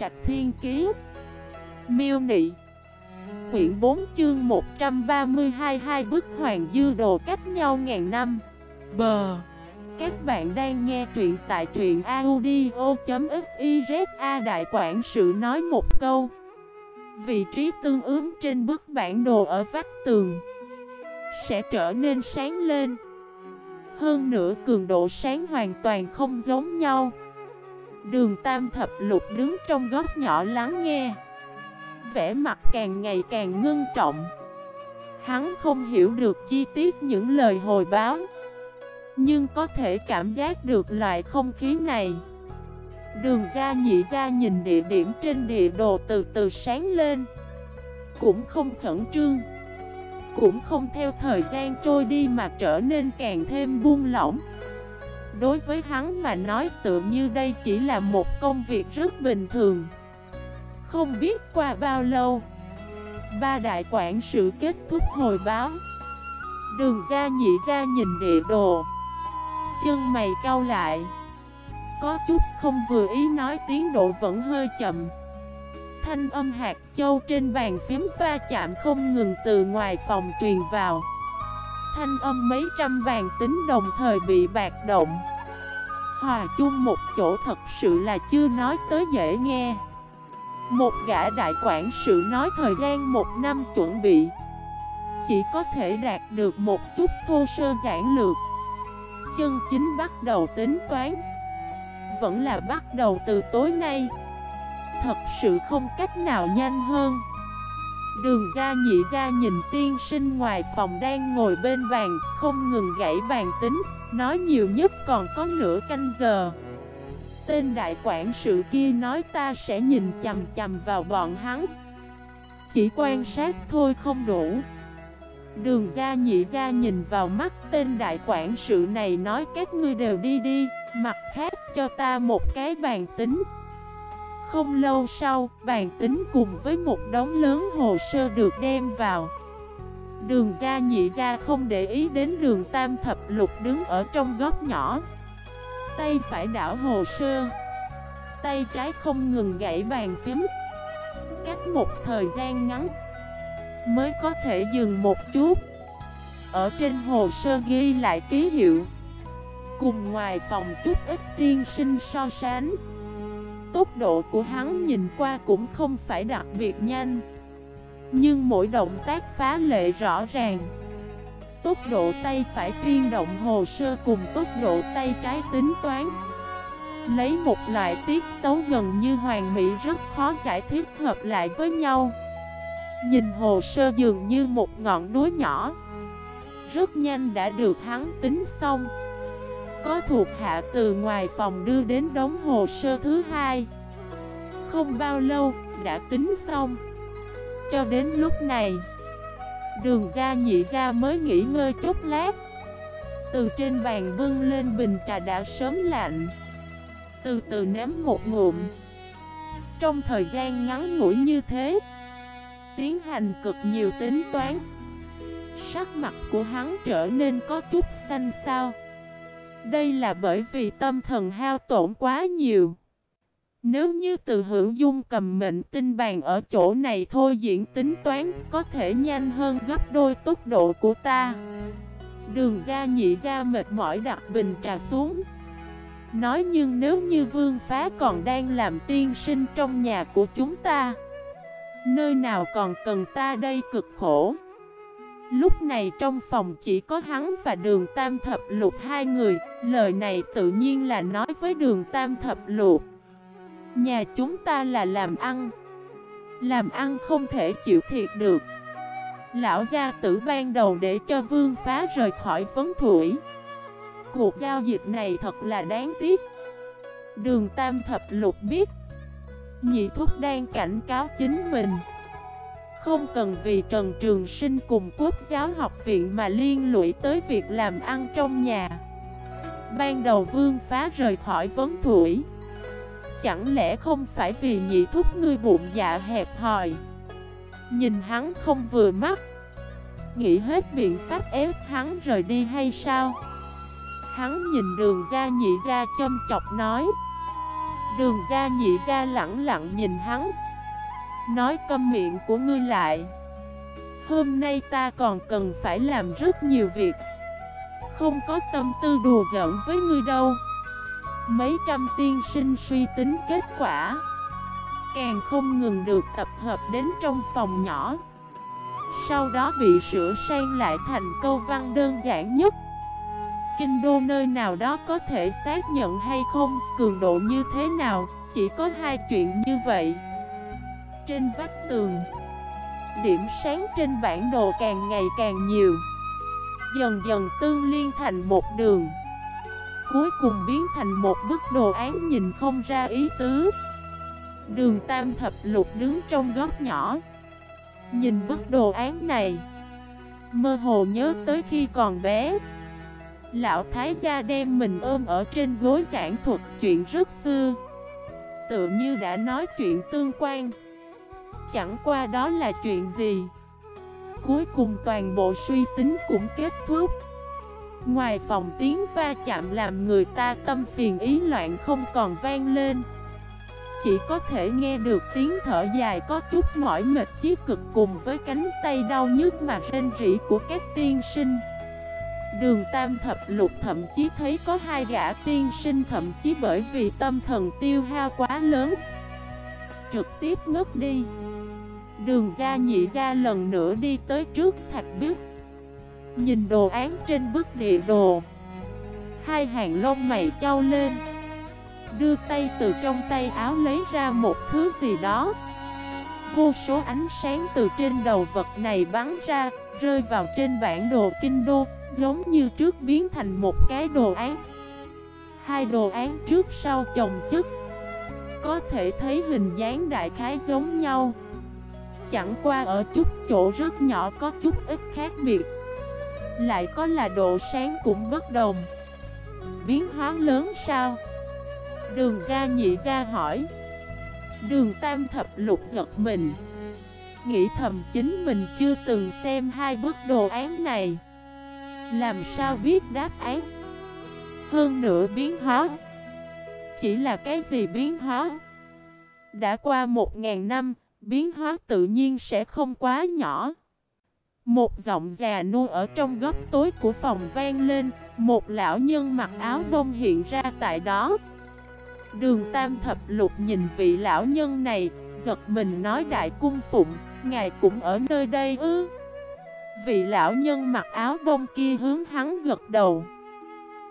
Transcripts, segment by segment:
Trạch Thiên Kiế Miêu Nị. Quyển 4 chương 132 Hai bức hoàng dư đồ cách nhau ngàn năm. Bờ Các bạn đang nghe truyện tại truyện audio.xyza Đại Quản sự nói một câu. Vị trí tương ứng trên bức bản đồ ở vách tường Sẽ trở nên sáng lên. Hơn nữa cường độ sáng hoàn toàn không giống nhau. Đường Tam Thập Lục đứng trong góc nhỏ lắng nghe. Vẻ mặt càng ngày càng ngưng trọng. Hắn không hiểu được chi tiết những lời hồi báo, Nhưng có thể cảm giác được loại không khí này. Đường ra nhị ra nhìn địa điểm trên địa đồ từ từ sáng lên. Cũng không khẩn trương, Cũng không theo thời gian trôi đi mà trở nên càng thêm buông lỏng. Đối với hắn mà nói tự như đây chỉ là một công việc rất bình thường. Không biết qua bao lâu, Ba đại quản sự kết thúc hồi báo. Đường ra nhị ra nhìn địa đồ. Chân mày cau lại. Có chút không vừa ý nói tiến độ vẫn hơi chậm. Thanh âm hạt châu trên bàn phím va chạm không ngừng từ ngoài phòng truyền vào thanh âm mấy trăm vàng tính đồng thời bị bạc động. Hòa chung một chỗ thật sự là chưa nói tới dễ nghe. Một gã đại quản sự nói thời gian một năm chuẩn bị. Chỉ có thể đạt được một chút thô sơ giản lược. Chân chính bắt đầu tính toán. Vẫn là bắt đầu từ tối nay. Thật sự không cách nào nhanh hơn. Đường ra nhị ra nhìn tiên sinh ngoài phòng đang ngồi bên bàn, Không ngừng gãy bàn tính, Nói nhiều nhất còn có nửa canh giờ. Tên đại quản sự kia nói ta sẽ nhìn chầm chầm vào bọn hắn. Chỉ quan sát thôi không đủ. Đường ra nhị ra nhìn vào mắt tên đại quản sự này nói các ngươi đều đi đi, Mặt khác cho ta một cái bàn tính không lâu sau, bàn tính cùng với một đống lớn hồ sơ được đem vào. Đường ra nhị ra không để ý đến đường tam thập lục đứng ở trong góc nhỏ. Tay phải đảo hồ sơ. Tay trái không ngừng gãy bàn phím. Cách một thời gian ngắn Mới có thể dừng một chút. Ở trên hồ sơ ghi lại ký hiệu. Cùng ngoài phòng chút ít tiên sinh so sánh. Tốc độ của hắn nhìn qua cũng không phải đặc biệt nhanh. Nhưng mỗi động tác phá lệ rõ ràng. Tốc độ tay phải phiên động hồ sơ cùng tốc độ tay trái tính toán. Lấy một loại tiết tấu gần như hoàn mỹ rất khó giải thích hợp lại với nhau. Nhìn hồ sơ dường như một ngọn núi nhỏ. Rất nhanh đã được hắn tính xong có thuộc hạ từ ngoài phòng đưa đến đống hồ sơ thứ hai. Không bao lâu, đã tính xong. Cho đến lúc này Đường ra nhị ra mới nghỉ ngơi chút lát. Từ trên bàn bưng lên bình trà đã sớm lạnh. Từ từ nếm một ngụm. Trong thời gian ngắn ngủi như thế Tiến hành cực nhiều tính toán. Sắc mặt của hắn trở nên có chút xanh xao đây là bởi vì tâm thần hao tổn quá nhiều. Nếu như từ hữu dung cầm mệnh tinh bàn ở chỗ này thôi, diễn tính toán có thể nhanh hơn gấp đôi tốc độ của ta. Đường ra nhị ra mệt mỏi đặt bình trà xuống. Nói nhưng nếu như vương phá còn đang làm tiên sinh trong nhà của chúng ta, Nơi nào còn cần ta đây cực khổ Lúc này trong phòng chỉ có hắn và đường tam thập lục hai người. Lời này tự nhiên là nói với đường tam thập lục. Nhà chúng ta là làm ăn. Làm ăn không thể chịu thiệt được. Lão gia tử ban đầu để cho vương phá rời khỏi vấn thủy. Cuộc giao dịch này thật là đáng tiếc. Đường tam thập lục biết. Nhị thúc đang cảnh cáo chính mình không cần vì Trần Trường Sinh cùng Quốc giáo học viện mà liên lụy tới việc làm ăn trong nhà. Ban đầu vương phá rời khỏi vấn thủy. Chẳng lẽ không phải vì nhị thúc ngươi bụng dạ hẹp hòi? Nhìn hắn không vừa mắt. Nghĩ hết biện pháp ép hắn rời đi hay sao? Hắn nhìn đường ra nhị ra châm chọc nói. Đường ra nhị ra lặng lặng nhìn hắn. Nói câm miệng của ngươi lại. Hôm nay ta còn cần phải làm rất nhiều việc. Không có tâm tư đùa giỡn với ngươi đâu. Mấy trăm tiên sinh suy tính kết quả. Càng không ngừng được tập hợp đến trong phòng nhỏ. Sau đó bị sửa sang lại thành câu văn đơn giản nhất. Kinh đô nơi nào đó có thể xác nhận hay không, Cường độ như thế nào, Chỉ có hai chuyện như vậy. Trên vách tường. Điểm sáng trên bản đồ càng ngày càng nhiều. Dần dần tương liên thành một đường. Cuối cùng biến thành một bức đồ án nhìn không ra ý tứ. Đường Tam Thập Lục đứng trong góc nhỏ. Nhìn bức đồ án này, Mơ hồ nhớ tới khi còn bé. Lão Thái gia đem mình ôm ở trên gối giảng thuật chuyện rất xưa. Tự như đã nói chuyện tương quan. Chẳng qua đó là chuyện gì? Cuối cùng toàn bộ suy tính cũng kết thúc. Ngoài phòng tiếng va chạm làm người ta tâm phiền ý loạn không còn vang lên. Chỉ có thể nghe được tiếng thở dài có chút mỏi mệt chí cực cùng với cánh tay đau nhức mà rên rỉ của các tiên sinh. Đường tam thập lục thậm chí thấy có hai gã tiên sinh thậm chí bởi vì tâm thần tiêu hao quá lớn. Trực tiếp ngất đi. Đường ra nhị ra lần nữa đi tới trước thạch bức Nhìn đồ án trên bức địa đồ. Hai hàng lông mày trao lên. Đưa tay từ trong tay áo lấy ra một thứ gì đó. Vô số ánh sáng từ trên đầu vật này bắn ra, Rơi vào trên bản đồ kinh đô, Giống như trước biến thành một cái đồ án. Hai đồ án trước sau chồng chất. Có thể thấy hình dáng đại khái giống nhau. Chẳng qua ở chút chỗ rất nhỏ có chút ít khác biệt. Lại có là độ sáng cũng bất đồng. Biến hóa lớn sao? Đường ra nhị ra hỏi. Đường tam thập lục giật mình. Nghĩ thầm chính mình chưa từng xem hai bức đồ án này. Làm sao biết đáp án? Hơn nữa biến hóa. Chỉ là cái gì biến hóa? Đã qua một ngàn năm biến hóa tự nhiên sẽ không quá nhỏ. Một giọng già nua ở trong góc tối của phòng vang lên, một lão nhân mặc áo đông hiện ra tại đó. Đường Tam Thập Lục nhìn vị lão nhân này, giật mình nói đại cung phụng, ngài cũng ở nơi đây ư. Vị lão nhân mặc áo bông kia hướng hắn gật đầu.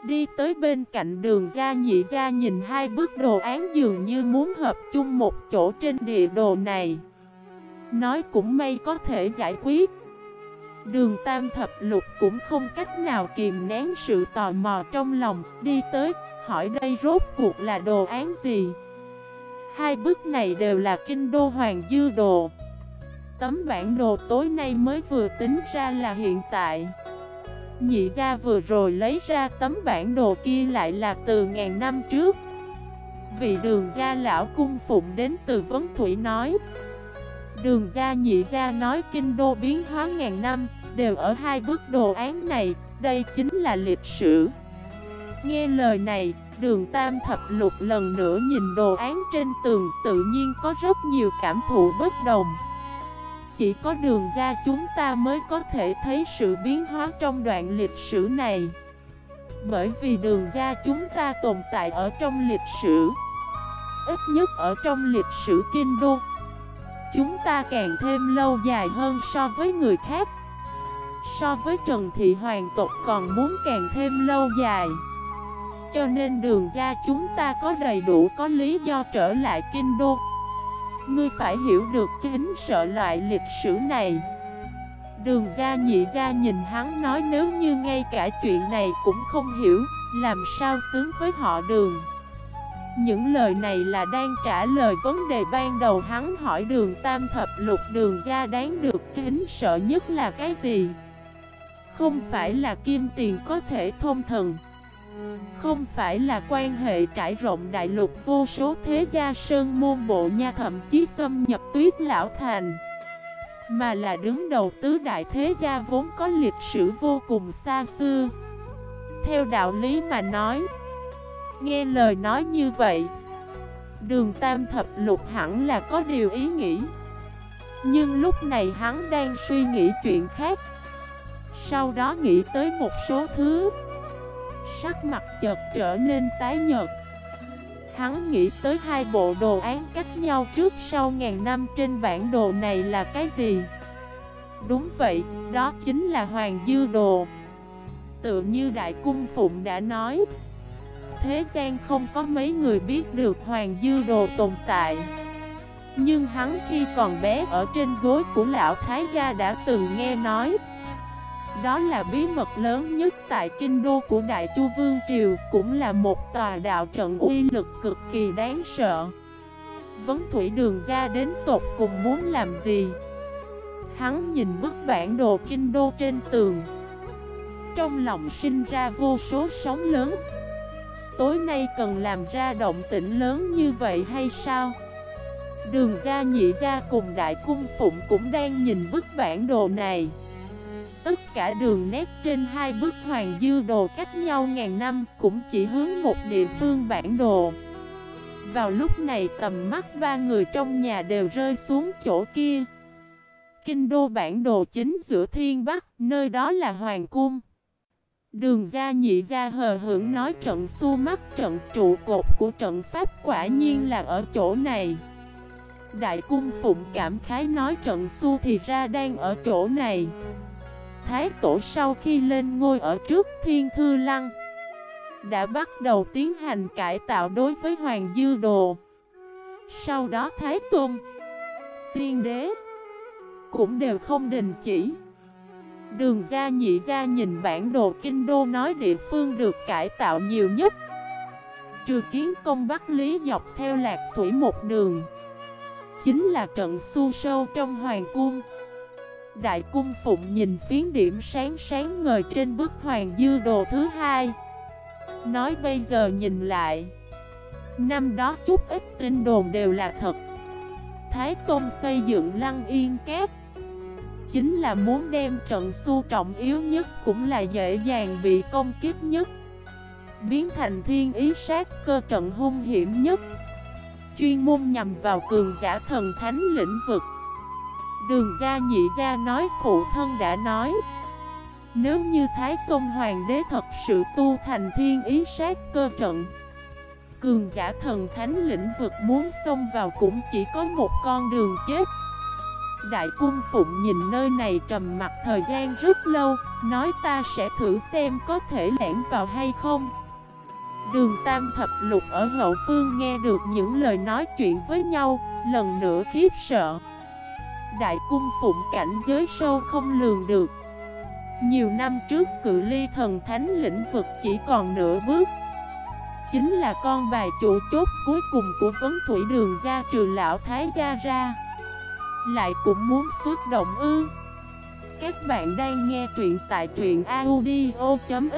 Đi tới bên cạnh đường ra nhị ra nhìn hai bức đồ án dường như muốn hợp chung một chỗ trên địa đồ này. Nói cũng may có thể giải quyết. Đường tam thập lục cũng không cách nào kìm nén sự tò mò trong lòng Đi tới, hỏi đây rốt cuộc là đồ án gì? Hai bức này đều là kinh đô hoàng dư đồ. Tấm bản đồ tối nay mới vừa tính ra là hiện tại. Nhị gia vừa rồi lấy ra tấm bản đồ kia lại là từ ngàn năm trước. Vị đường gia lão cung phụng đến từ Vấn Thủy nói. Đường gia nhị gia nói kinh đô biến hóa ngàn năm, Đều ở hai bức đồ án này, Đây chính là lịch sử. Nghe lời này, Đường tam thập lục lần nữa nhìn đồ án trên tường, Tự nhiên có rất nhiều cảm thụ bất đồng chỉ có đường ra chúng ta mới có thể thấy sự biến hóa trong đoạn lịch sử này. Bởi vì đường ra chúng ta tồn tại ở trong lịch sử, Ít nhất ở trong lịch sử Kinh Đô Chúng ta càng thêm lâu dài hơn so với người khác. So với Trần Thị Hoàng tộc còn muốn càng thêm lâu dài. Cho nên đường ra chúng ta có đầy đủ có lý do trở lại Kinh Đô Ngươi phải hiểu được kính sợ loại lịch sử này. Đường ra nhị ra nhìn hắn nói nếu như ngay cả chuyện này cũng không hiểu, Làm sao xứng với họ đường? Những lời này là đang trả lời vấn đề ban đầu hắn hỏi đường tam thập lục đường ra đáng được kính sợ nhất là cái gì? Không phải là kim tiền có thể thông thần không phải là quan hệ trải rộng đại lục, vô số thế gia sơn môn bộ nha thậm chí xâm nhập tuyết lão thành, Mà là đứng đầu tứ đại thế gia vốn có lịch sử vô cùng xa xưa. Theo đạo lý mà nói, Nghe lời nói như vậy, Đường Tam Thập Lục hẳn là có điều ý nghĩ. Nhưng lúc này hắn đang suy nghĩ chuyện khác, Sau đó nghĩ tới một số thứ. Sắc mặt chợt trở nên tái nhợt. Hắn nghĩ tới hai bộ đồ án cách nhau trước sau ngàn năm trên bản đồ này là cái gì? Đúng vậy, đó chính là Hoàng Dư Đồ. Tự như Đại Cung Phụng đã nói Thế gian không có mấy người biết được Hoàng Dư Đồ tồn tại. Nhưng hắn khi còn bé ở trên gối của Lão Thái Gia đã từng nghe nói đó là bí mật lớn nhất tại kinh đô của Đại Chu Vương Triều, Cũng là một tòa đạo trận uy lực cực kỳ đáng sợ. Vấn Thủy Đường ra đến tột cùng muốn làm gì? Hắn nhìn bức bản đồ kinh đô trên tường. Trong lòng sinh ra vô số sóng lớn. Tối nay cần làm ra động tĩnh lớn như vậy hay sao? Đường gia nhị gia cùng đại cung phụng cũng đang nhìn bức bản đồ này. Tất cả đường nét trên hai bức hoàng dư đồ cách nhau ngàn năm cũng chỉ hướng một địa phương bản đồ. Vào lúc này tầm mắt ba người trong nhà đều rơi xuống chỗ kia. Kinh đô bản đồ chính giữa thiên bắc, nơi đó là hoàng cung. Đường gia nhị gia hờ hưởng nói trận su mắt trận trụ cột của trận pháp quả nhiên là ở chỗ này. Đại cung phụng cảm khái nói trận su thì ra đang ở chỗ này. Thái tổ sau khi lên ngôi ở trước thiên thư lăng, Đã bắt đầu tiến hành cải tạo đối với Hoàng Dư Đồ. Sau đó Thái Tôn, Tiên Đế Cũng đều không đình chỉ. Đường gia nhị gia nhìn bản đồ kinh đô nói địa phương được cải tạo nhiều nhất. Trừ kiến công Bắc Lý dọc theo lạc thủy một đường, Chính là trận su sâu trong hoàng cung. Đại cung phụng nhìn phiến điểm sáng sáng ngời trên bức hoàng dư đồ thứ hai. Nói bây giờ nhìn lại. Năm đó chút ít tin đồn đều là thật. Thái Tôn xây dựng lăng yên kép Chính là muốn đem trận su trọng yếu nhất cũng là dễ dàng bị công kiếp nhất. Biến thành thiên ý sát cơ trận hung hiểm nhất. Chuyên môn nhằm vào cường giả thần thánh lĩnh vực. Đường gia nhị gia nói, phụ thân đã nói. Nếu như Thái công Hoàng đế thật sự tu thành thiên ý sát cơ trận, Cường giả thần thánh lĩnh vực muốn xông vào cũng chỉ có một con đường chết. Đại cung phụng nhìn nơi này trầm mặt thời gian rất lâu, Nói ta sẽ thử xem có thể lẻn vào hay không. Đường Tam Thập Lục ở hậu phương nghe được những lời nói chuyện với nhau, Lần nữa khiếp sợ. Đại cung phụng cảnh giới sâu không lường được. Nhiều năm trước cự ly thần thánh lĩnh vực chỉ còn nửa bước. Chính là con bài chủ chốt cuối cùng của vấn thủy đường gia trừ lão thái gia ra. Lại cũng muốn xuất động ư. Các bạn đang nghe truyện tại truyện audio.fif